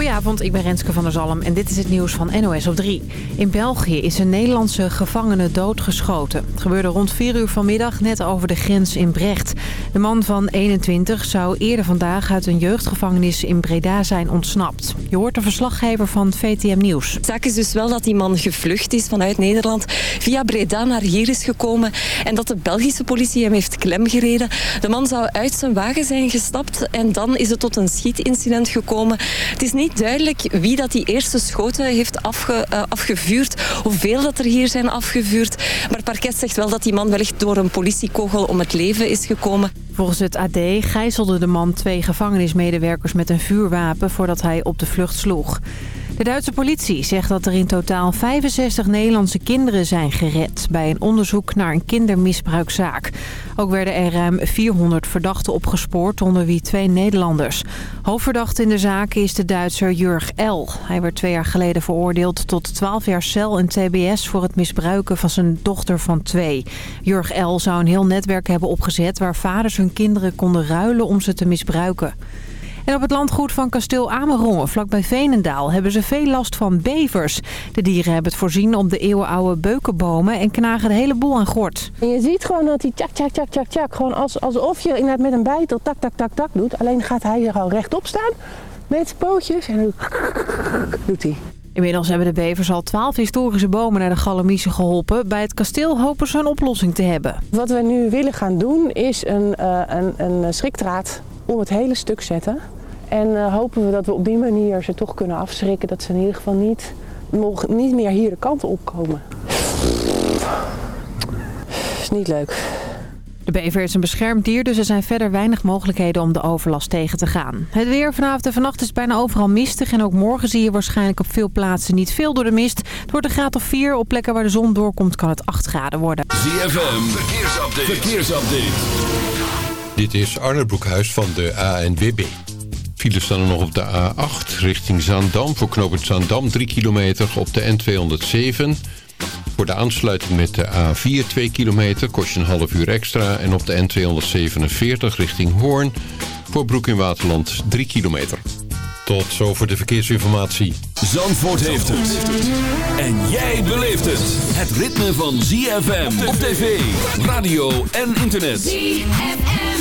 Goedenavond, ik ben Renske van der Zalm en dit is het nieuws van NOS op 3. In België is een Nederlandse gevangene doodgeschoten. Het gebeurde rond 4 uur vanmiddag net over de grens in Brecht. De man van 21 zou eerder vandaag uit een jeugdgevangenis in Breda zijn ontsnapt. Je hoort de verslaggever van VTM Nieuws. De zaak is dus wel dat die man gevlucht is vanuit Nederland, via Breda naar hier is gekomen en dat de Belgische politie hem heeft klemgereden. De man zou uit zijn wagen zijn gestapt en dan is het tot een schietincident gekomen. Het is niet duidelijk wie dat die eerste schoten heeft afge, uh, afgevuurd. Hoeveel dat er hier zijn afgevuurd. Maar parket zegt wel dat die man wellicht door een politiekogel om het leven is gekomen. Volgens het AD gijzelde de man twee gevangenismedewerkers met een vuurwapen voordat hij op de vlucht sloeg. De Duitse politie zegt dat er in totaal 65 Nederlandse kinderen zijn gered... bij een onderzoek naar een kindermisbruikzaak. Ook werden er ruim 400 verdachten opgespoord, onder wie twee Nederlanders. Hoofdverdachte in de zaak is de Duitser Jurg L. Hij werd twee jaar geleden veroordeeld tot 12 jaar cel en tbs... voor het misbruiken van zijn dochter van twee. Jurg L. zou een heel netwerk hebben opgezet... waar vaders hun kinderen konden ruilen om ze te misbruiken. En op het landgoed van kasteel Amerongen, vlakbij Veenendaal, hebben ze veel last van bevers. De dieren hebben het voorzien op de eeuwenoude beukenbomen en knagen de hele boel aan gort. En je ziet gewoon dat hij tjak, tjak, tjak, tjak, tjak. Gewoon als, alsof je inderdaad met een bijtel tak, tak, tak, tak doet. Alleen gaat hij er gewoon rechtop staan met zijn pootjes en dan doet hij. Inmiddels hebben de bevers al twaalf historische bomen naar de Galamise geholpen. Bij het kasteel hopen ze een oplossing te hebben. Wat we nu willen gaan doen is een, uh, een, een schrikdraad om het hele stuk zetten. En uh, hopen we dat we op die manier ze toch kunnen afschrikken. Dat ze in ieder geval niet, nog niet meer hier de kant op komen. Is niet leuk. De bever is een beschermd dier, dus er zijn verder weinig mogelijkheden om de overlast tegen te gaan. Het weer vanavond en vannacht is bijna overal mistig. En ook morgen zie je waarschijnlijk op veel plaatsen niet veel door de mist. Het wordt een graad of 4. Op plekken waar de zon doorkomt kan het 8 graden worden. ZFM, verkeersupdate. verkeersupdate. Dit is Arne Broekhuis van de ANWB. Files staan er nog op de A8 richting Zaandam. Voor knooppunt Zaandam 3 kilometer op de N207. Voor de aansluiting met de A4 2 kilometer kost je een half uur extra. En op de N247 richting Hoorn voor Broek in Waterland 3 kilometer. Tot zover de verkeersinformatie. Zandvoort heeft het. En jij beleeft het. Het ritme van ZFM op tv, radio en internet. ZFM.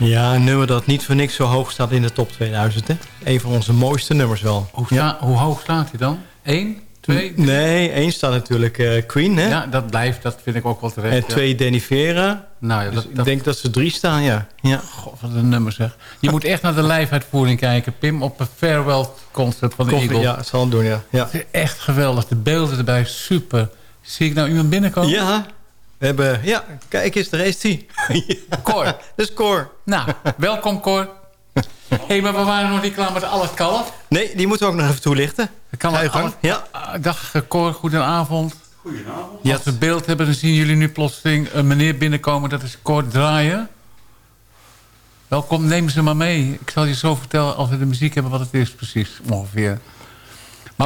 Ja, een nummer dat niet voor niks zo hoog staat in de top 2000. Hè? Een van onze mooiste nummers wel. Hoe, hoe hoog staat hij dan? Eén? Twee? drie? Nee, één staat natuurlijk eh, Queen, hè? Ja, dat blijft. Dat vind ik ook wel terecht. en ja. twee Danny Vera. Nou ja, Dus dat, ik dat, denk dat ze drie staan, ja. ja. God, wat een nummer zeg. Je moet echt naar de live-uitvoering kijken, Pim. Op een farewell concert van de Eagles. ja, het zal het doen, ja. Ja, Het is echt geweldig. De beelden erbij, super. Zie ik nou iemand binnenkomen? ja we hebben... Ja, kijk eens, daar is hij. Cor. Dat is Cor. Nou, welkom Cor. Hé, hey, maar we waren nog niet klaar met al het kalf. Nee, die moeten we ook nog even toelichten. Kan Ga je het gang. Ja. Ah, Dag eh, Cor, goedenavond. Goedenavond. Ja. Als we beeld hebben, dan zien jullie nu plotseling een meneer binnenkomen. Dat is Cor Draaien. Welkom, neem ze maar mee. Ik zal je zo vertellen als we de muziek hebben wat het is precies, ongeveer.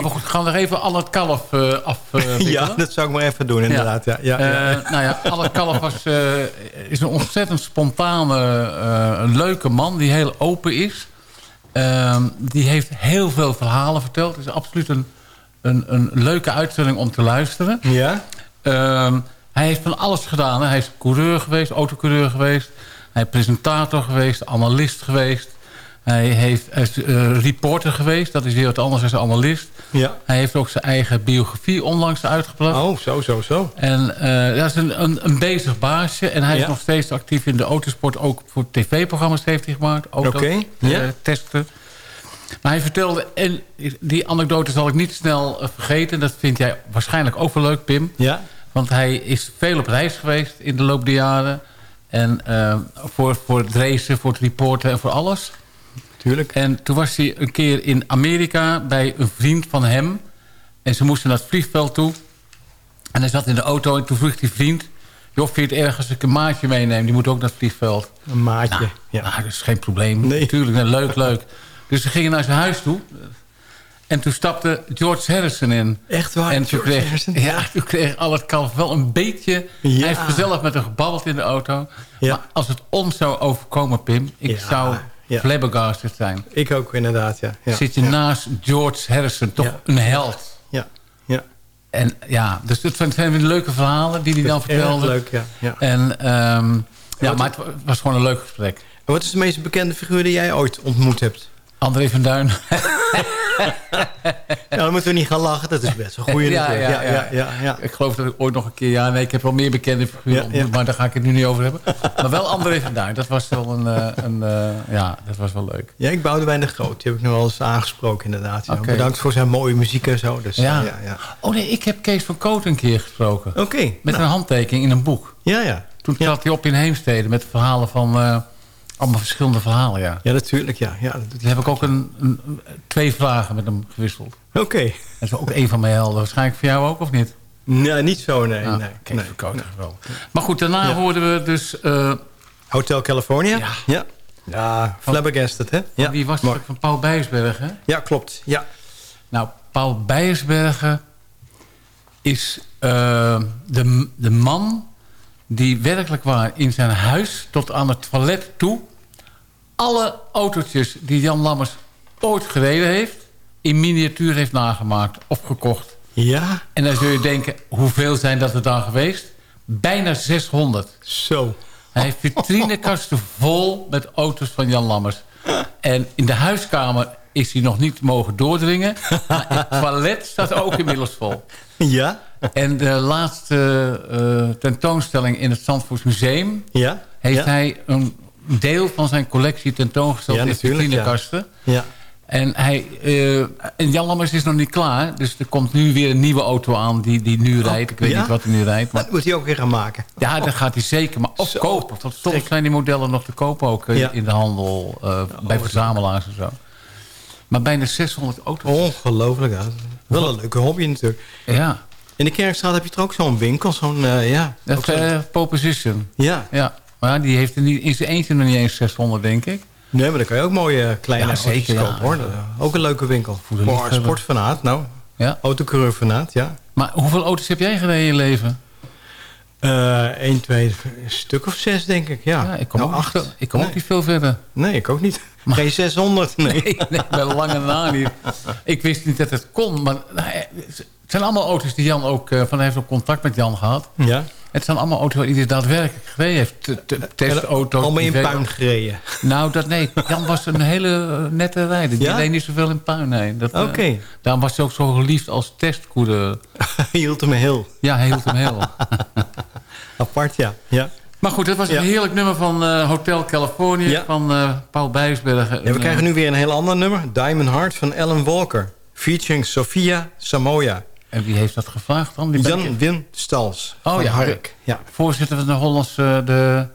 Maar we gaan er even al het kalf eh af. eh, ja, dat zou ik maar even doen, inderdaad. Ja. Ja, ja, Eh, nou ja, Alle Kalf was, is een ontzettend spontane, leuke man die heel open is. Ehm, die heeft heel veel verhalen verteld. Het is absoluut een, een, een leuke uitzending om te luisteren. ja? Ehm, hij heeft van alles gedaan. hè. Hij is coureur geweest, autocoureur geweest. Hij is presentator geweest, analist geweest. Hij, heeft, is eh, reporter geweest. Dat is weer wat anders dan analist. Ja. Hij heeft ook zijn eigen biografie onlangs uitgebracht. Oh, zo, zo, zo. En eh, dat is een, een, een bezig baasje. En hij Ja. is nog steeds actief in de autosport. Ook voor tv-programma's heeft hij gemaakt. Oké, ja. eh, testen. Maar hij vertelde... En die anekdote zal ik niet snel vergeten. Dat vind jij waarschijnlijk ook wel leuk, Pim. Ja. Want hij is veel op reis geweest in de loop der jaren. En voor, voor het racen, voor het reporten en voor alles. Tuurlijk. En toen was hij een keer in Amerika bij een vriend van hem. En ze moesten naar het vliegveld toe. En hij zat in de auto en toen vroeg die vriend... joh, vind je het erg als ik een maatje meeneem? Die moet ook naar het vliegveld. Een maatje. Nou, ja. nou, dat is geen probleem. Nee. Natuurlijk, leuk, leuk. Dus ze gingen naar zijn huis toe. En toen stapte George Harrison in. Echt waar, En toen George kreeg, Harrison? ja, toen kreeg al het kalf wel een beetje... Ja. Hij heeft gezellig met hem gebabbeld in de auto. Ja. Maar als het ons zou overkomen, Pim... ik Ja, zou ja. flabbergasted zijn. Ik ook inderdaad, ja. ja. Zit je ja. naast George Harrison, toch Ja. een held. Ja, ja. En ja, dus het zijn leuke verhalen die hij dan Dat vertelde. leuk, ja. ja. En ehm, ja, maar het was gewoon een leuk gesprek. En wat is de meest bekende figuur die jij ooit ontmoet hebt? André van Duin. Ja, dan moeten we niet gaan lachen. Dat is best een goede Ja, ja, Ja, ja, ja. ja. Ik geloof dat ik ooit nog een keer... Ja, nee, ik heb wel meer bekende figuren ontmoet, maar daar ga ik het nu niet over hebben. Maar wel André van Duin. Dat was wel een... eh, een eh, ja, dat was wel leuk. Ja, ik bouwde de Groot. Die heb ik nu wel eens aangesproken inderdaad. Bedankt voor zijn mooie muziek en zo. Dus, Ja. ja. Ja. Oh nee, ik heb Kees van Koot een keer gesproken. Oké. Met nou, een handtekening in een boek. ja, ja. Toen trad hij op in Heemstede met verhalen van... eh, allemaal verschillende verhalen, ja. Ja, natuurlijk. Ja, ja, dat Toen heb ik ook een, twee vragen met hem gewisseld. Oké. Dat is ook een van mijn helden. Waarschijnlijk voor jou ook, of niet? Nee, niet zo, nee. Ah, nee, Kees nee. wel. Maar goed, daarna Ja. hoorden we dus... eh, Hotel California? Ja. Ja. Ja, flabbergasted, hè? Ja, wie was mooi. het? Van Paul Bijersbergen. hè? Ja, klopt. Ja. Nou, Paul Bijersbergen is eh, de, de man die werkelijk waar in zijn huis tot aan het toilet toe... alle autootjes die Jan Lammers ooit gereden heeft... in miniatuur heeft nagemaakt of gekocht. Ja, En dan zul je denken, hoeveel zijn dat er dan geweest? Bijna 600. zo. Hij heeft vitrinekasten vol met auto's van Jan Lammers. En in de huiskamer is hij nog niet mogen doordringen. Maar het toilet staat ook inmiddels vol. Ja? En de laatste eh, tentoonstelling in het Zandvoorts Museum... Ja? heeft ja. hij een deel van zijn collectie tentoongesteld Ja, in ja. vitrinekasten. Ja. En, hij, eh, en Jan Lammers is nog niet klaar. Dus er komt nu weer een nieuwe auto aan die, die nu rijdt. Ik weet ja? niet wat hij nu rijdt. Maar dat moet hij ook weer gaan maken. ja, dat gaat hij zeker. Maar of kopen. Want soms zijn die modellen nog te kopen ook eh, in de handel. bij verzamelaars en zo. Maar bijna 600 auto's. Ongelooflijk. Ja. Wel een leuke hobby natuurlijk. Ja, In de Kerkstraat heb je toch ook zo'n winkel? Zo'n, eh, ja. dat uh, Proposition. ja. Ja, maar die heeft er niet, in zijn eentje nog niet eens 600, denk ik. Nee, maar dan kan je ook mooie eh, kleine Ja, auto's zeker, ja. kopen, hoor. Ook een leuke winkel. Voor sportfanaat, nou. Ja. Autocoureurfanaat, ja. Maar hoeveel auto's heb jij gereden in je leven? 1, 2, een stuk of zes, denk ik. Ja, Ja, ik kom, nou, ook, acht. ik kom nee. ook niet veel verder. Nee, ik ook niet. Geen 600, nee. Nee, nee, bij lange na niet. Ik wist niet dat het kon. Maar nou, eh, het zijn allemaal auto's die Jan ook... eh, van hij heeft ook contact met Jan gehad. Ja. Het zijn allemaal auto's die hij daadwerkelijk gereden heeft. Testauto's. Allemaal in puin gereden. Nou, dat nee. Jan was een hele nette rijder. Die Ja? reed niet zoveel in puin, nee. Dat, eh, Oké. daarom was hij ook zo geliefd als testcoureur. Je hield hem heel Ja, hij hield hem heel. apart, ja. ja. Maar goed, dat was een heerlijk nummer van eh, Hotel California... Van eh, Paul Bijsbergen. We krijgen nu weer een heel ander nummer. Diamond Heart van Alan Walker. Featuring Sofia Samoya. En wie heeft dat gevraagd dan? Die Jan Wim Stals. Oh, ja. Hark. Ja. Voorzitter van de Hollandse... De,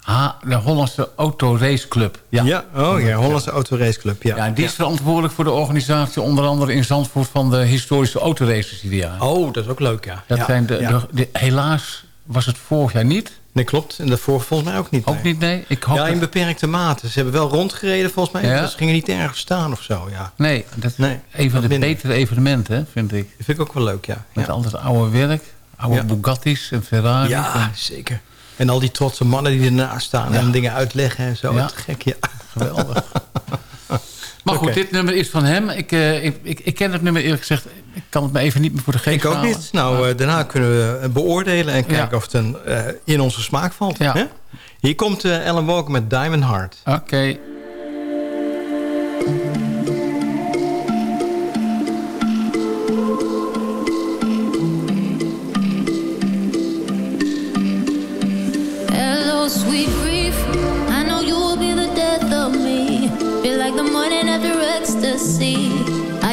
ha, de Hollandse Autoraceclub. Ja. Ja, oh ja, Hollandse Autoraceclub. Ja. Ja, die is verantwoordelijk voor de organisatie... onder andere in Zandvoort van de historische autoraces ieder jaar. Oh, dat is ook leuk, ja. Dat ja. zijn de, ja. de- de- helaas was het vorig jaar niet. Nee, klopt. En daarvoor volgens mij ook niet. Ook nee. niet, nee. Ik hoop Ja, in dat- beperkte mate. Ze hebben wel rondgereden volgens mij. Ja? Ze gingen niet ergens staan of zo, ja. nee, dat is Nee, een van wat de minder. betere evenementen, vind ik. Dat vind ik ook wel leuk, ja. Met ja. al dat oude werk. Oude Ja. Bugatti's en Ferrari's. Ja, en- zeker. En al die trotse mannen die ernaast staan en dingen uitleggen en zo. Ja. Te gek, ja. Geweldig. Maar goed, dit nummer is van hem. Ik, eh, ik, ik, ik ken het nummer eerlijk gezegd. Ik kan het me even niet meer voor de geest Ik ook halen. niet. Nou, eh, daarna kunnen we beoordelen en kijken Ja. of het een, eh, in onze smaak valt. Ja. Hè? Hier komt Ellen Walker met Diamond Heart. Oké.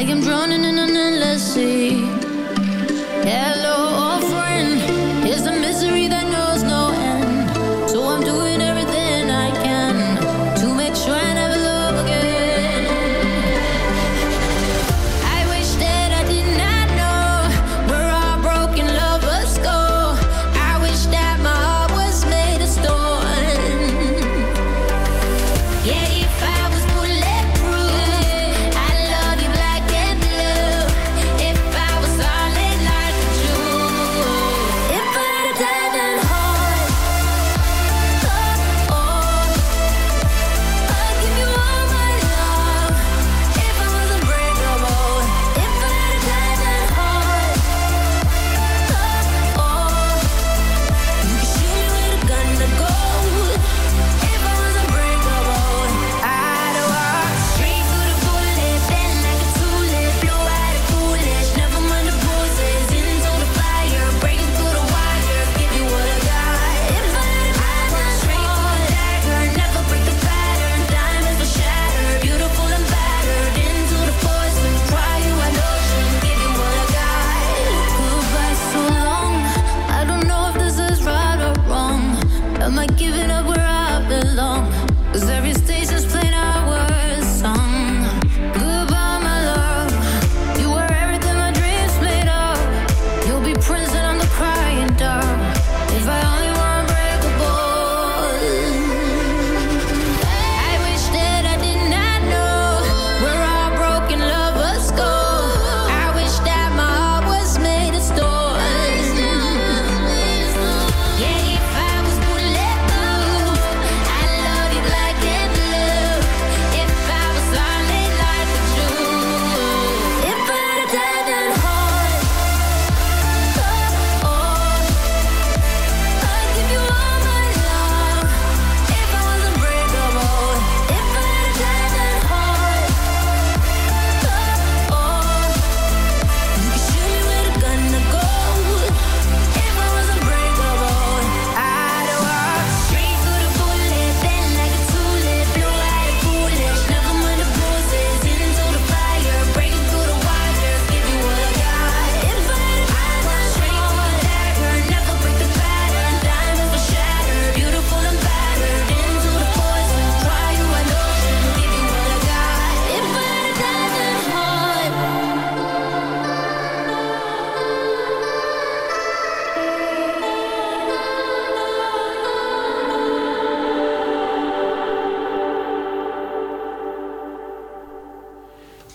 I am drowning in an endless sea. Hello,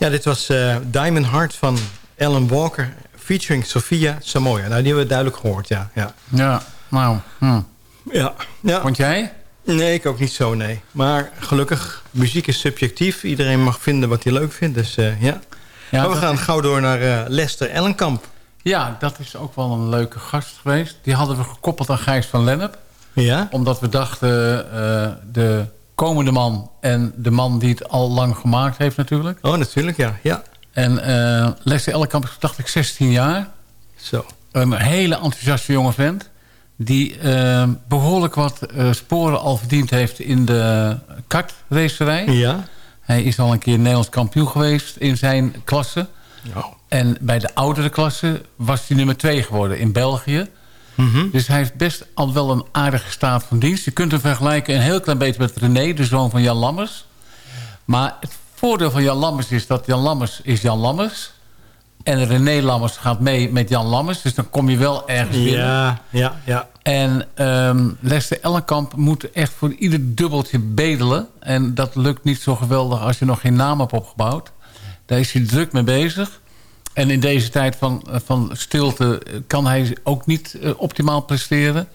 Dit was eh, Diamond Heart van Alan Walker... featuring Sophia Samoya. Nou, die hebben we duidelijk gehoord, ja. Ja, Ja, nou. Hm. ja. ja. Vond jij? Nee, ik ook niet zo, nee. Maar gelukkig, muziek is subjectief. Iedereen mag vinden wat hij leuk vindt, dus eh, ja. Ja, maar we gaan gauw door naar eh, Lester Ellenkamp. Ja, dat is ook wel een leuke gast geweest. Die hadden we gekoppeld aan Gijs van Lennep. Ja? Omdat we dachten, de komende man en de man die het al lang gemaakt heeft natuurlijk. Oh, natuurlijk, ja. ja. En eh Leslie Ellekamp is, dacht ik, 16 jaar. Zo. Een hele enthousiaste jonge vent. Die eh, behoorlijk wat eh, sporen al verdiend heeft in de kartracerij. Ja? Hij is al een keer Nederlands kampioen geweest in zijn klasse. En bij de oudere klasse was hij nummer 2 geworden in België. Mhm. Dus hij heeft best al wel een aardige staat van dienst. Je kunt hem vergelijken een heel klein beetje met René, de zoon van Jan Lammers. Maar het voordeel van Jan Lammers is dat Jan Lammers is Jan Lammers. En René Lammers gaat mee met Jan Lammers. Dus dan kom je wel ergens binnen. Ja, ja, ja. En ehm Lester Ellenkamp moet echt voor ieder dubbeltje bedelen. En dat lukt niet zo geweldig als je nog geen naam hebt opgebouwd. Daar is hij druk mee bezig. En in deze tijd van, van stilte kan hij ook niet eh, optimaal presteren.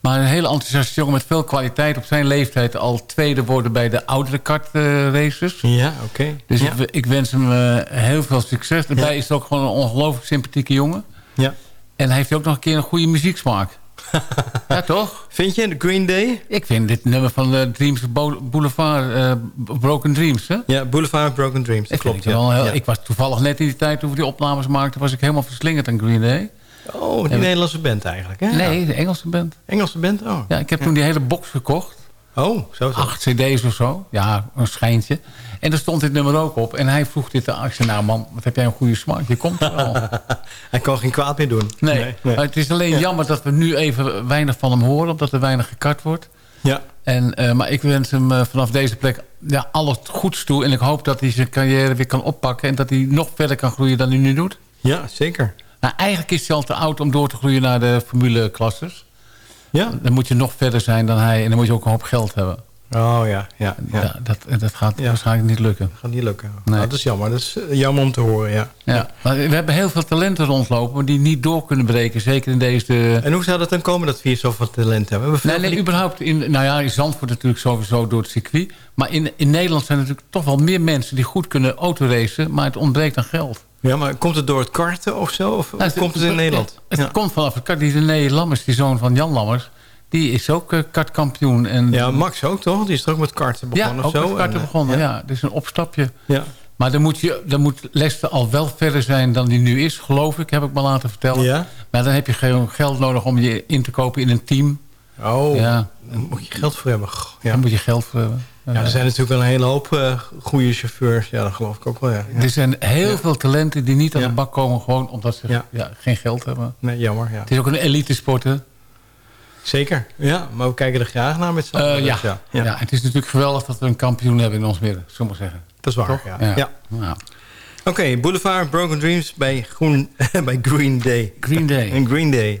Maar een hele enthousiaste jongen met veel kwaliteit. Op zijn leeftijd al tweede worden bij de oudere kartraces. Ja, oké. Dus ja. ik, ik wens hem eh, heel veel succes. Daarbij is het ook gewoon een ongelooflijk sympathieke jongen. ja. En hij heeft ook nog een keer een goede muzieksmaak. ja, toch? Vind je de Green Day? Ik vind dit nummer van de Dreams Bo- Boulevard, eh, Broken Dreams, hè? Ja, Boulevard Broken Dreams. Ik, Dat klopt, wel ja. heel, ja. ik was toevallig net in die tijd toen we die opnames maakten... was ik helemaal verslingerd aan Green Day. Oh, die En- Nederlandse band eigenlijk, hè? Nee, de Engelse band. Engelse band? Oh. Ja, ik heb toen die hele box gekocht. Oh, zo zo. Acht cd's of zo. Ja, een schijntje. En er stond dit nummer ook op. En hij vroeg dit aan Axel. Nou man, wat heb jij een goede smaak. Je komt er al. Hij kan geen kwaad meer doen. Nee, het is alleen jammer dat we nu even weinig van hem horen. Omdat er weinig gekart wordt. Ja. En, eh, maar ik wens hem eh, vanaf deze plek ja, alles goeds toe. En ik hoop dat hij zijn carrière weer kan oppakken. En dat hij nog verder kan groeien dan hij nu doet. ja, zeker. Nou, eigenlijk is hij al te oud om door te groeien naar de formule-klasses. Ja. Dan moet je nog verder zijn dan hij. En dan moet je ook een hoop geld hebben. Oh ja, ja, ja. Ja, dat, dat gaat Ja. waarschijnlijk niet lukken. Gaat niet lukken. Nee. Nou, dat is jammer. Dat is eh, jammer om te horen, ja. Ja. Maar we hebben heel veel talenten rondlopen... maar die niet door kunnen breken. Zeker in deze... En hoe zou dat dan komen dat we hier zoveel talent hebben? We Nee, nee, überhaupt. In, nou ja, in Zandvoort natuurlijk sowieso door het circuit. Maar in, in Nederland zijn er natuurlijk toch wel meer mensen... die goed kunnen autoracen, maar het ontbreekt aan geld. Ja, maar komt het door het karten of zo? Of Nou, komt het in Nederland? Het Ja. komt vanaf het kart. Die René Lammers, die zoon van Jan Lammers... die is ook eh, kartkampioen. En, ja, Max ook toch? Die is er ook met karten ja, begonnen ook of zo? met karten En, eh, begonnen. Ja. Ja, dus een opstapje. ja. Maar dan moet, je, dan moet Lester al wel verder zijn dan die nu is, geloof ik. Heb ik me laten vertellen. Ja? Maar dan heb je gewoon geld nodig om je in te kopen in een team. Oh, Ja, daar moet je geld voor hebben. Ja. daar moet je geld voor hebben. Ja, er zijn natuurlijk wel een hele hoop eh, goede chauffeurs. Ja, dat geloof ik ook wel, ja. Er zijn heel veel talenten die niet aan de bak komen... gewoon omdat ze Ja. geen geld hebben. Nee, jammer, ja. Het is ook een elite sport, hè? Zeker. Ja, maar we kijken er graag naar met z'n allen. Eh, ja. dus Ja. ja. het is natuurlijk geweldig dat we een kampioen hebben in ons midden. Zullen we maar zeggen. Dat is waar, Toch? ja. ja. Ja. Oké, Boulevard Broken Dreams bij, Groen, bij Green Day. Green Day. En Green Day.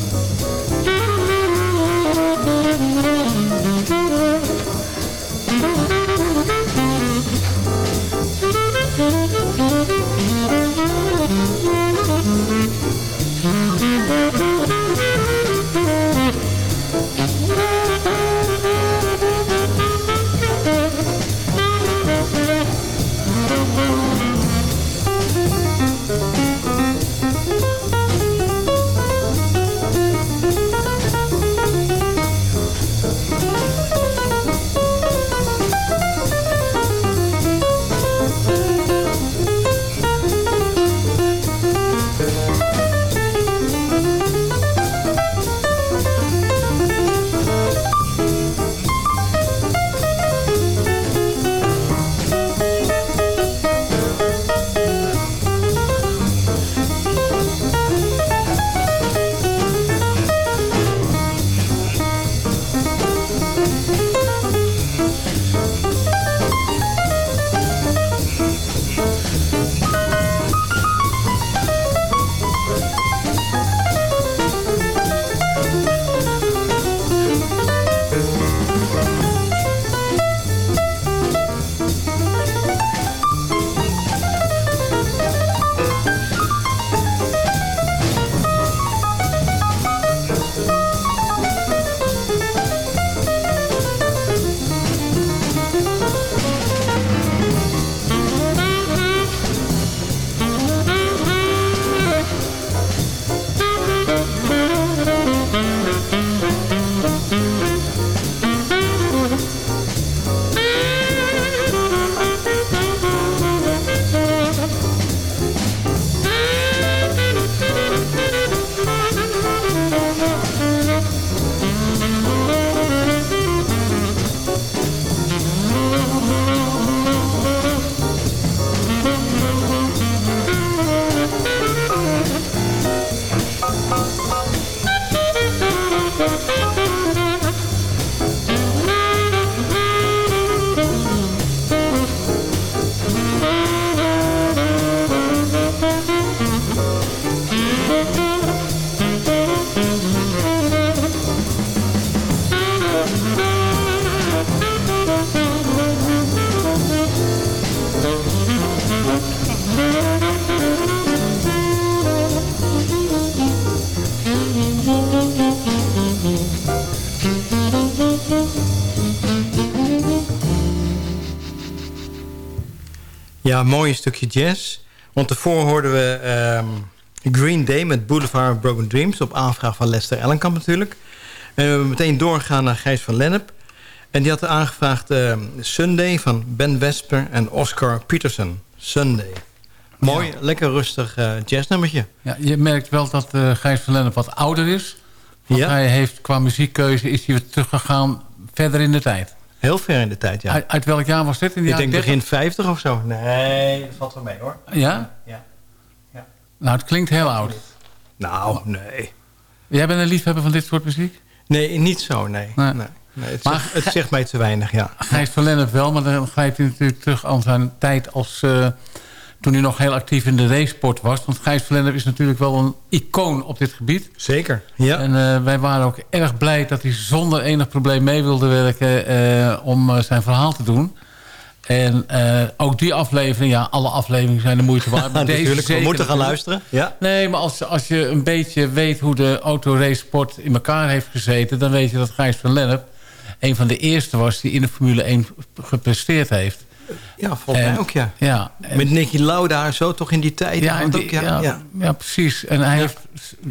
Ja, een mooi stukje jazz. Want tevoren hoorden we ehm, Green Day met Boulevard of Broken Dreams... op aanvraag van Lester Ellenkamp natuurlijk. En we hebben meteen doorgegaan naar Gijs van Lennep. En die had aangevraagd ehm, Sunday van Ben Wesper en Oscar Peterson. Sunday. Mooi, lekker rustig uh, jazznummertje. Ja, je merkt wel dat uh, Gijs van Lennep wat ouder is. Want Ja. hij heeft qua muziekkeuze is hij weer teruggegaan verder in de tijd. Heel ver in de tijd, ja. Uit, uit welk jaar was dit? In de Ik denk 30? begin 50 of zo. Nee, dat valt wel mee hoor. Ja? Ja. Nou, het klinkt heel oud. Nou, nee. Jij bent een liefhebber van dit soort muziek? Nee, niet zo, nee. Nee. nee. nee het, Maar zegt, het zegt mij te weinig, ja. Gijs van Lennep wel, maar dan grijpt hij natuurlijk terug aan zijn tijd als... eh, toen hij nog heel actief in de racesport was. Want Gijs van Lennep is natuurlijk wel een icoon op dit gebied. Zeker, ja. En eh, wij waren ook erg blij dat hij zonder enig probleem mee wilde werken... eh, om eh, zijn verhaal te doen. En ook die aflevering, ja, alle afleveringen zijn de moeite waard. maar deze Natuurlijk, we moeten gaan luisteren. Ja. Nee, maar als, als je een beetje weet hoe de autoracesport in elkaar heeft gezeten... dan weet je dat Gijs van Lennep een van de eerste was... die in de Formule 1 gepresteerd heeft. Ja, volgens En- mij ook, ja. Ja, Met Nicky Lauda zo toch in die tijd. ja, die- ook, ja, ja, ja. precies. En hij heeft,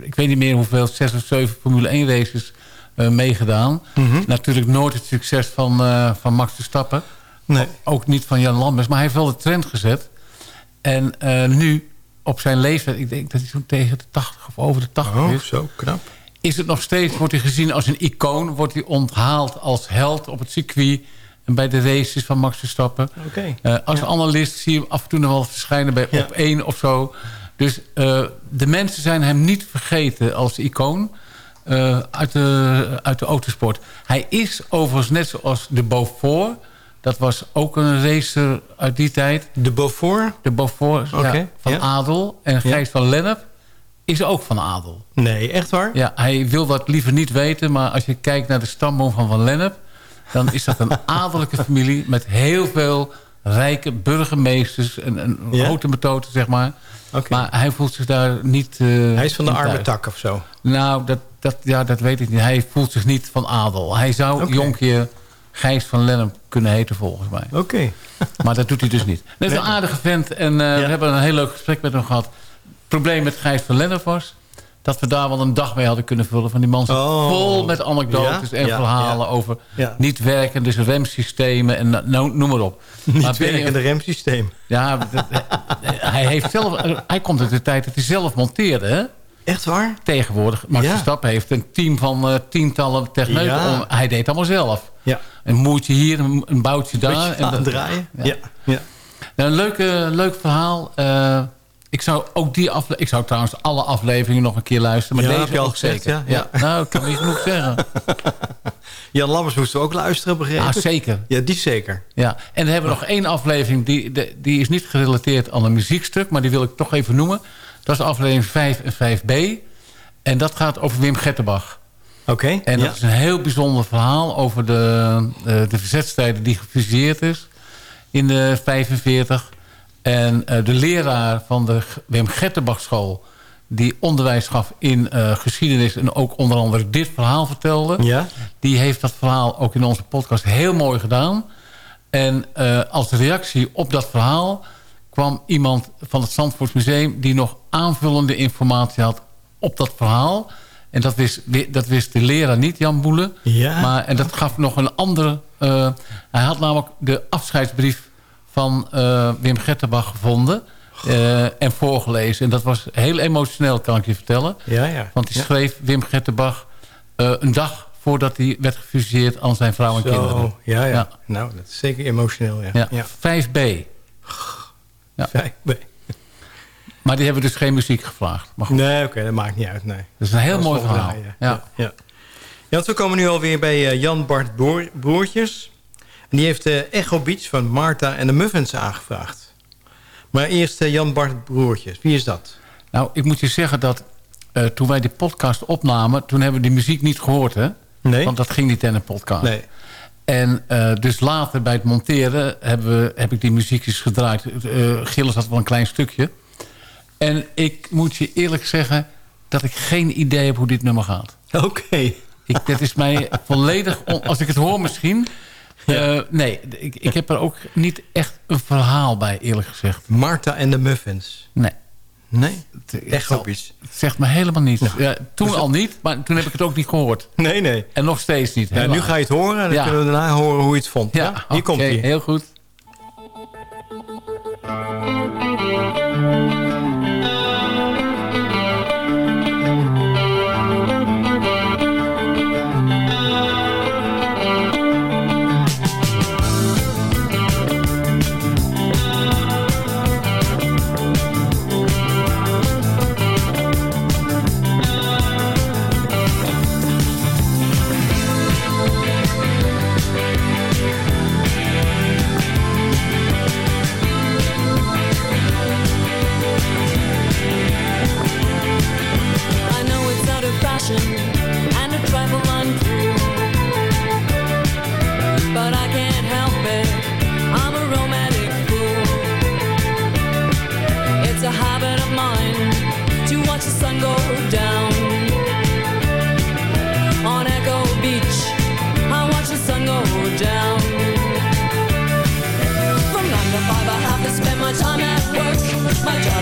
ik weet niet meer hoeveel, zes of zeven Formule 1 races eh, meegedaan. Mhm. Natuurlijk nooit het succes van, eh, van Max Verstappen. Nee. Ook niet van Jan Lambers. Maar hij heeft wel de trend gezet. En eh, nu, op zijn leeftijd, ik denk dat hij zo'n tegen de 80 of over de 80 Oh, is... zo knap. is het nog steeds, wordt hij gezien als een icoon... wordt hij onthaald als held op het circuit... bij de races van Max Verstappen. Oké. Eh, als analist zie je hem af en toe nog wel verschijnen bij Ja. op één of zo. Dus eh, de mensen zijn hem niet vergeten als icoon eh, uit, de, uit de autosport. Hij is overigens net zoals de Beaufort. Dat was ook een racer uit die tijd. De Beaufort? De Beaufort ja, van. Adel. En Gijs van Lennep is ook van Adel. Nee, echt waar? Ja, hij wil dat liever niet weten. Maar als je kijkt naar de stamboom van Van Lennep... dan is dat een adellijke familie met heel veel rijke burgemeesters... en, en Ja? grote methoden, zeg maar. Maar hij voelt zich daar niet... eh, Hij is van de arme thuis. tak of zo. Nou, dat, dat, ja, dat weet ik niet. Hij voelt zich niet van adel. Hij zou Oké. jonkje Gijs van Lennep kunnen heten, volgens mij. Oké. Maar dat doet hij dus niet. Dat is een aardige vent. En eh, we hebben een heel leuk gesprek met hem gehad. Het probleem met Gijs van Lennep was... dat we daar wel een dag mee hadden kunnen vullen. Van die man Oh. vol met anekdotes Ja, en ja, verhalen... ja. over niet werkende remsystemen en nou, noem maar op. Niet maar werkende remsysteem. Ja, dat- hij, heeft zelf, hij komt uit de tijd dat hij zelf monteerde, hè? Echt waar? Tegenwoordig, Max. Verstappen heeft een team van eh, tientallen techneuten. Hij deed allemaal zelf. Ja. Een moertje hier, een, een boutje daar. En dat- aandraaien. Ja. Ja. ja. Nou, een leuke, leuk verhaal. Eh, ik zou ook die afle Ik zou trouwens alle afleveringen nog een keer luisteren. Maar Ja, deze heb je al ook gezegd, zeker. ja? Nou, ik kan niet genoeg zeggen. Jan Lammers moest ook luisteren, begrepen? Ah, zeker. Ja, die zeker. Ja. En dan hebben we nog één aflevering. Die, de- die is niet gerelateerd aan een muziekstuk. Maar die wil ik toch even noemen. Dat is aflevering 5 en 5b. En dat gaat over Wim Gettenbach. Oké. En dat ja. is een heel bijzonder verhaal over de, eh, de verzetstijden die gefuseerd is in de 45. En eh, de leraar van de Wim Gettenbach school... die onderwijs gaf in eh, geschiedenis... en ook onder andere dit verhaal vertelde... Ja. die heeft dat verhaal ook in onze podcast heel mooi gedaan. En eh, als reactie op dat verhaal... kwam iemand van het Zandvoort Museum... die nog aanvullende informatie had op dat verhaal... En dat wist, dat wist de leraar niet, Jan Boele. Ja. Maar, en dat gaf nog een andere... hij had namelijk de afscheidsbrief van eh, Wim Gettenbach gevonden... eh, en voorgelezen. En dat was heel emotioneel, kan ik je vertellen. Ja, ja. Want die Ja. schreef Wim Gettenbach eh, een dag voordat hij werd gefuseerd aan zijn vrouw en kinderen. Ja, ja, Ja. Nou, dat is zeker emotioneel, ja. Ja, ja. 5B. Ja. Vijf B. Maar die hebben dus geen muziek gevraagd. Maar goed, Nee, oké, dat maakt niet uit, nee. dat is een heel Dat mooi verhaal. Ja. ja. Ja, want we komen nu alweer bij Jan Bart Broer- Broertjes. En die heeft de Echo Beach van Marta en de Muffins aangevraagd. Maar eerst eh, Jan Bart Broertjes. Wie is dat? Nou, ik moet je zeggen dat eh, toen wij die podcast opnamen... toen hebben we die muziek niet gehoord, hè? Nee? Want dat ging niet in een podcast. Nee. En eh, dus later bij het monteren hebben we, heb ik die muziekjes gedraaid. Gilles had wel een klein stukje. En ik moet je eerlijk zeggen dat ik geen idee heb hoe dit nummer gaat. Oké. Dat is mij volledig... on- als ik het hoor misschien, Eh, nee, ik, ik heb er ook niet echt een verhaal bij, eerlijk gezegd. Martha en de Muffins. Nee. Nee? Echt op iets. het zegt me helemaal niets. Ja, toen al niet, maar toen heb ik het ook niet gehoord. Nee, nee. En nog steeds niet. Ja, nu helaas. ga je het horen en dan Ja. kunnen we daarna horen hoe je het vond. Ja, Hier komt oké, hij. heel goed. much.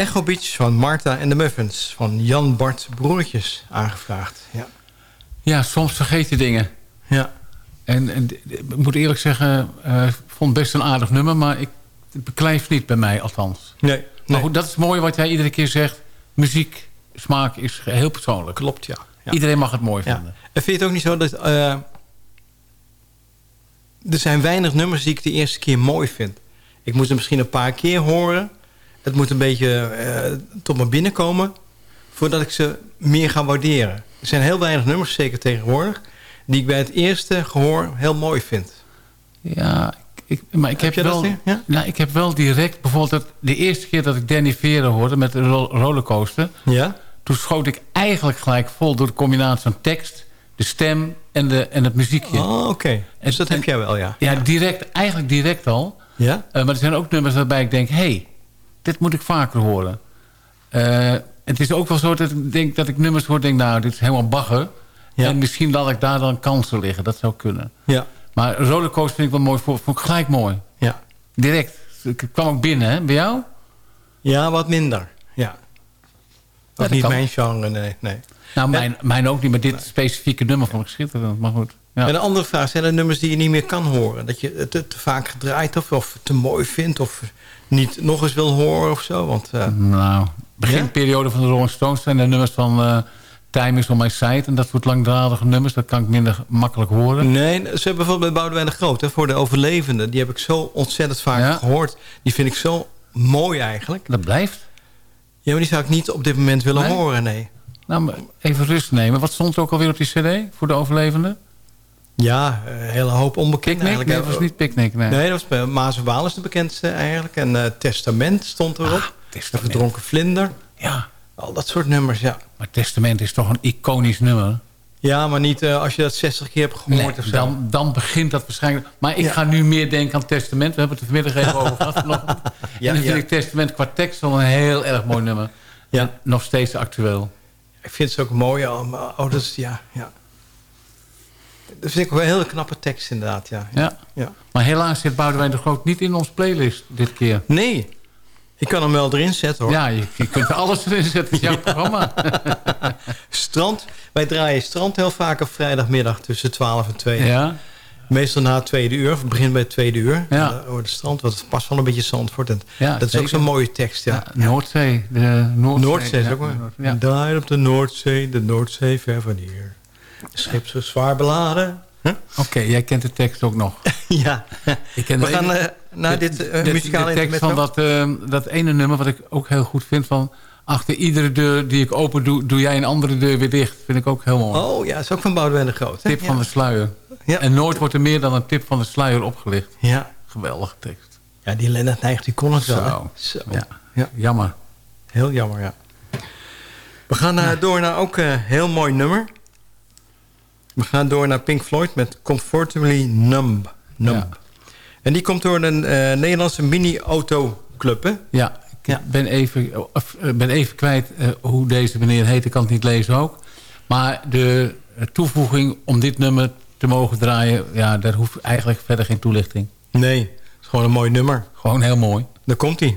Echo Beach van Martha en de Muffins. Van Jan Bart Broertjes aangevraagd. Ja. Ja, soms vergeet je dingen. Ja. En, en ik moet eerlijk zeggen, eh, ik vond het best een aardig nummer... maar ik, het beklijft niet bij mij, althans. Nee. Maar nee. goed, dat is mooi wat jij iedere keer zegt. Muziek, smaak is heel persoonlijk. Klopt, ja. ja. Iedereen mag het mooi Ja. vinden. En vind je het ook niet zo dat... eh, er zijn weinig nummers die ik de eerste keer mooi vind. Ik moet ze misschien een paar keer horen. Het moet een beetje eh, tot me binnenkomen... voordat ik ze meer ga waarderen. Er zijn heel weinig nummers, zeker tegenwoordig... die ik bij het eerste gehoor heel mooi vind. Ja, ik, maar ik heb, Heb je dat wel? Ja? nou, ik heb wel direct... bijvoorbeeld dat, de eerste keer dat ik Danny Vera hoorde met de ro- rollercoaster... Ja? toen schoot ik eigenlijk gelijk vol door de combinatie van tekst... de stem en, de, en het muziekje. Oh, oké. Dus dat En- heb jij wel, ja. Ja, direct, eigenlijk direct al. Ja? Eh, maar er zijn ook nummers waarbij ik denk... hé, hey, dit moet ik vaker horen. Eh, het is ook wel zo dat ik denk dat ik nummers hoor... denk, nou, dit is helemaal bagger. Ja. En misschien laat ik daar dan kansen liggen. Dat zou kunnen. Ja. Maar rollercoaster vind ik wel mooi. Vond ik gelijk mooi. Ja. Direct. Ik kwam ook binnen, hè? Bij jou? Ja, wat minder. Ja. dat Ook niet kan. mijn genre, nee. nee. Nou, mijn, mijn ook niet. Maar dit specifieke nummer vond ik schitterend. Maar goed. Ja. En een andere vraag, zijn er nummers die je niet meer kan horen? Dat je het te, te vaak gedraaid of, of te mooi vindt of niet nog eens wil horen of zo? Want eh, Nou, beginperiode van de Rolling Stones zijn de nummers van eh, Time is on my side. En dat soort langdradige nummers, dat kan ik minder makkelijk horen. nee, ze hebben bijvoorbeeld bij Boudewijn de Groot, hè, voor de overlevenden. Die heb ik zo ontzettend vaak Ja. gehoord. Die vind ik zo mooi eigenlijk. Dat blijft. Ja, maar die zou ik niet op dit moment willen Nee? horen, nee. Nou, maar even rust nemen. Wat stond er ook alweer op die cd voor de overlevenden? Ja, een hele hoop onbekend Picnic? Nee, dat was niet Picnic. Nee. Nee, dat was bij Maas en Waal is de bekendste eigenlijk. En eh, Testament stond erop. Ah, De. Verdronken Vlinder. Ja, Al dat soort nummers, ja. maar Testament is toch een iconisch nummer. Ja, maar niet eh, als je dat 60 keer hebt gehoord Nee, of zo. dan, dan begint dat waarschijnlijk. Maar ik Ja. ga nu meer denken aan Testament. We hebben het er vanmiddag even over gehad. vanochtend. Ja, en dan vind ja. ik Testament qua tekst wel een heel erg mooi nummer. Ja. En nog steeds actueel. Ik vind ze ook mooi. Maar- oh, ja, ja. Dat vind ik wel een hele knappe tekst inderdaad, ja. Ja. ja. Maar helaas zit Boudewijn de Groot niet in ons playlist dit keer. Nee, ik kan hem wel erin zetten hoor. Ja, je, je kunt er alles erin zetten. Jouw programma. Strand, wij draaien strand heel vaak op vrijdagmiddag tussen 12 en 2. Ja, Meestal na het tweede uur, of het begint bij het tweede uur. Ja. Eh, Over het strand, want het past wel een beetje Zandvoort. En Ja, dat is ook zo'n mooie tekst, ja. ja, Noordzee. De Noordzee, Noordzee is ook. Ja. Daar op de Noordzee, de Noordzee ver van hier. Schip zo zwaar beladen. Huh? Oké, jij kent de tekst ook nog. ja, Ik ken we de- gaan eh, naar de- dit uh, de- muzikale de tekst van dat, eh, dat ene nummer, wat ik ook heel goed vind... van achter iedere deur die ik open doe, doe jij een andere deur weer dicht. Vind ik ook heel mooi. Oh ja, dat is ook van Boudewijn de Groot. hè? tip van de sluier. Ja. En nooit wordt er meer dan een tip van de sluier opgelicht. Ja. Geweldige tekst. ja, die Lennart Nijg, die kon het wel. hè? Zo. Zo. Ja. Ja. Jammer. Heel jammer, ja. We gaan eh, door naar ook een heel mooi nummer. We gaan door naar Pink Floyd met Comfortably Numb. Numb. Ja. En die komt door een eh, Nederlandse mini-autoclub, hè? Ja, ik Ja. Ben, even, eh, ben even kwijt eh, hoe deze meneer heet. Ik kan het niet lezen ook. Maar de toevoeging om dit nummer te mogen draaien... ja, daar hoeft eigenlijk verder geen toelichting. Nee, het is gewoon een mooi nummer. Gewoon heel mooi. Daar komt hij.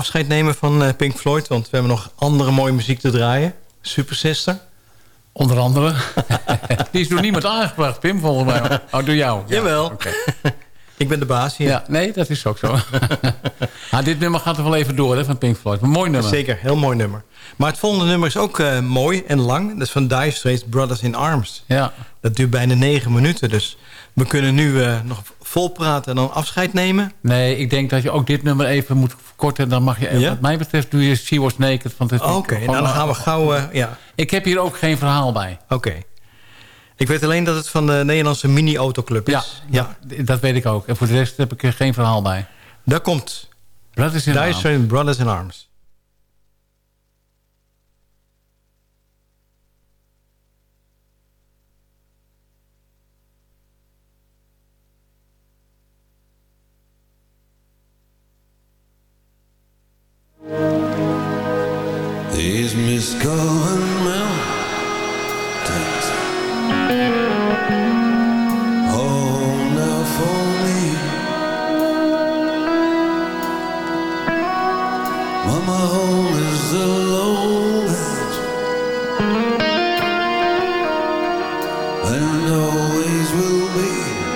Afscheid nemen van eh, Pink Floyd... want we hebben nog andere mooie muziek te draaien. Super Sister. Onder andere. Die is door niemand aangebracht, Pim, volgens mij. Oh, door jou. Ja, Jawel. oké. Ik ben de baas hier. Ja, nee, dat is ook zo. ah, dit nummer gaat er wel even door, hè, van Pink Floyd. Een mooi nummer. Zeker, heel mooi nummer. Maar het volgende nummer is ook eh, mooi en lang. Dat is van Dire Straits Brothers in Arms. Ja. Dat duurt bijna negen minuten. Dus we kunnen nu eh, nog vol praten en dan afscheid nemen. Nee, ik denk dat je ook dit nummer even moet verkorten. Dan mag je, Ja? wat mij betreft, doe je She Was Naked. Is Oké, nou dan gaan we gauw... eh, ja, Ik heb hier ook geen verhaal bij. oké. Ik weet alleen dat het van de Nederlandse mini-autoclub Ja, is. Ja, Dat, dat weet ik ook. En voor de rest heb ik er geen verhaal bij. daar komt Brothers in Arms. Brothers in Arms. And always will be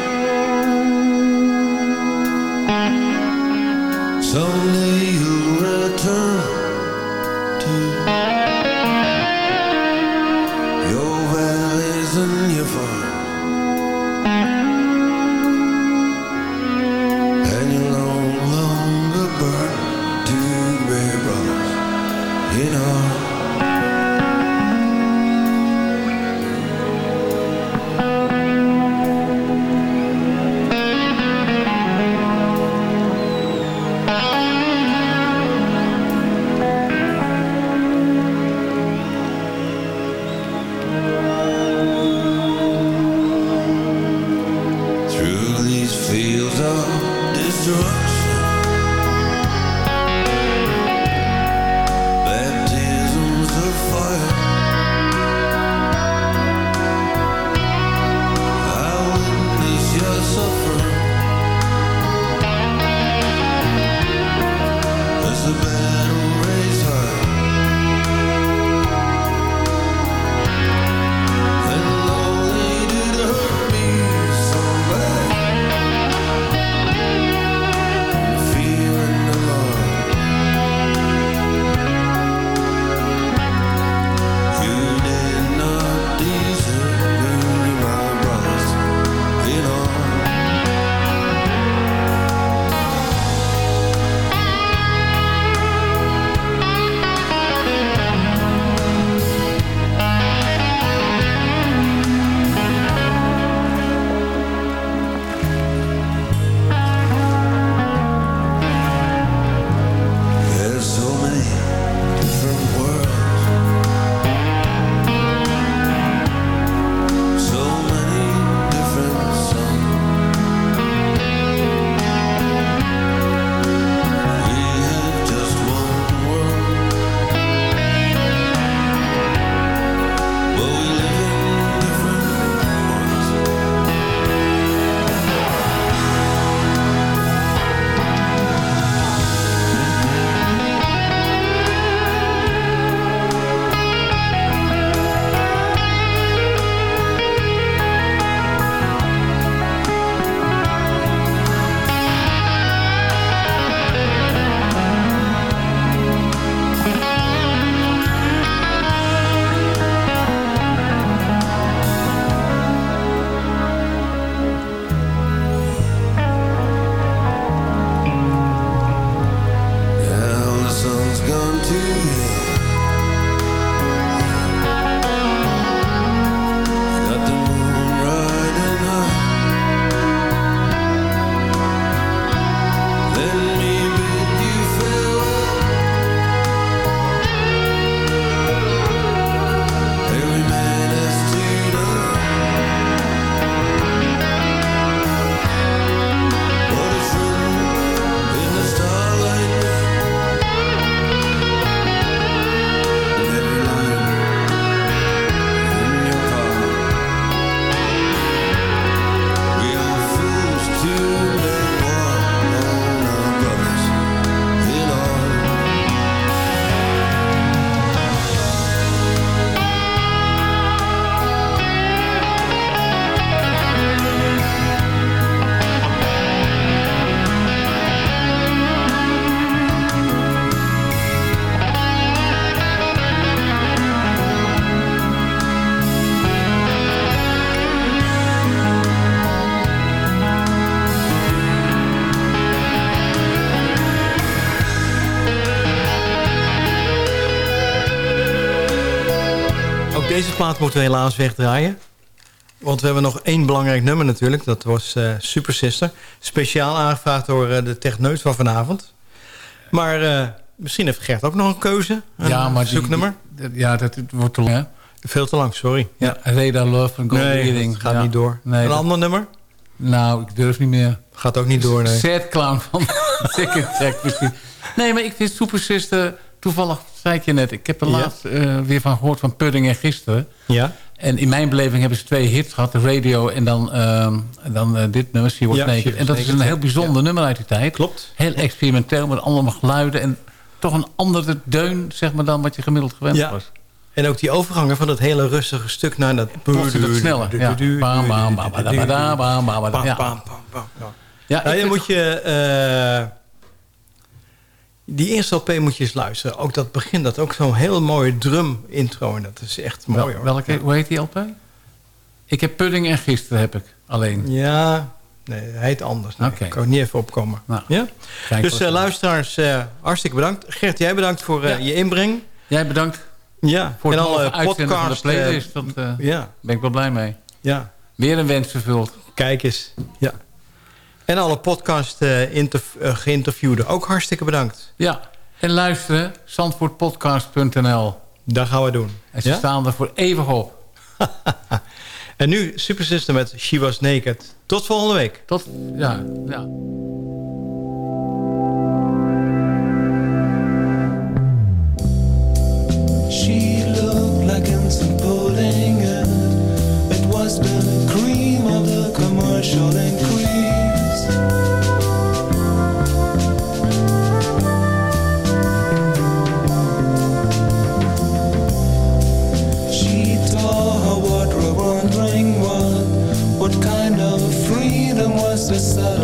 plaat moeten we helaas wegdraaien. Want we hebben nog één belangrijk nummer natuurlijk. Dat was eh, Super Sister. Speciaal aangevraagd door eh, de techneut van vanavond. Maar eh, misschien heeft Gert ook nog een keuze. Een ja, maar zoeknummer. die- ja, dat wordt te lang, hè? Veel te lang, sorry. Ja, Reda Love en Golden Nee, Earring. gaat Ja. niet door. Nee, een dat- ander nummer? Nou, ik durf niet meer. Gaat ook niet door, nee. Sad Clown van Ticket Track misschien. Nee, maar ik vind Super Sister... Toevallig zei ik je net... Ik heb er Ja. laatst eh, weer van gehoord van Pudding en gisteren. Ja. En in mijn beleving hebben ze twee hits gehad. De radio en dan, dan eh, dit nummer, She Was Ja, She Naked. Was En dat is een heel ja. bijzonder nummer uit die tijd. Klopt. Heel experimenteel met allemaal geluiden. En toch een andere deun, zeg maar, dan wat je gemiddeld gewend Ja. was. En ook die overgangen van dat hele rustige stuk naar dat... Dat sneller. Ja. Bam, bam, bam, bam, bam, bam, bam, bam, bam. Ja. Bam, bam, bam, bam. Ja, Nou, ik dan vind- moet je... eh, die eerste LP moet je eens luisteren. Ook dat begin, dat ook zo'n heel mooie drum intro. En dat is echt mooi Wel- hoor. welke, hoe heet die LP? Ik heb Pudding en gisteren heb ik alleen. Ja, nee, hij heet anders. Nee, Oké. Ik kan niet even opkomen. Nou, ja? Dus eh, er- luisteraars, eh, hartstikke bedankt. Gert, jij bedankt voor eh, Ja. je inbreng. Jij bedankt Ja, voor en het alle uitzenden van de podcast. playlist. Dat ja, ben ik wel blij mee. ja, Weer een wens vervuld. kijk eens. Ja. En alle podcast eh, eh, geïnterviewden, ook hartstikke bedankt. Ja, en luisteren, zandvoortpodcast.nl. Dat gaan we doen. En ze Ja? staan er voor eeuwig op. En nu Super Sister met She Was Naked. Tot volgende week. Tot, ja, ja. She looked like instant pudding and it was the cream of the commercial. Christmas.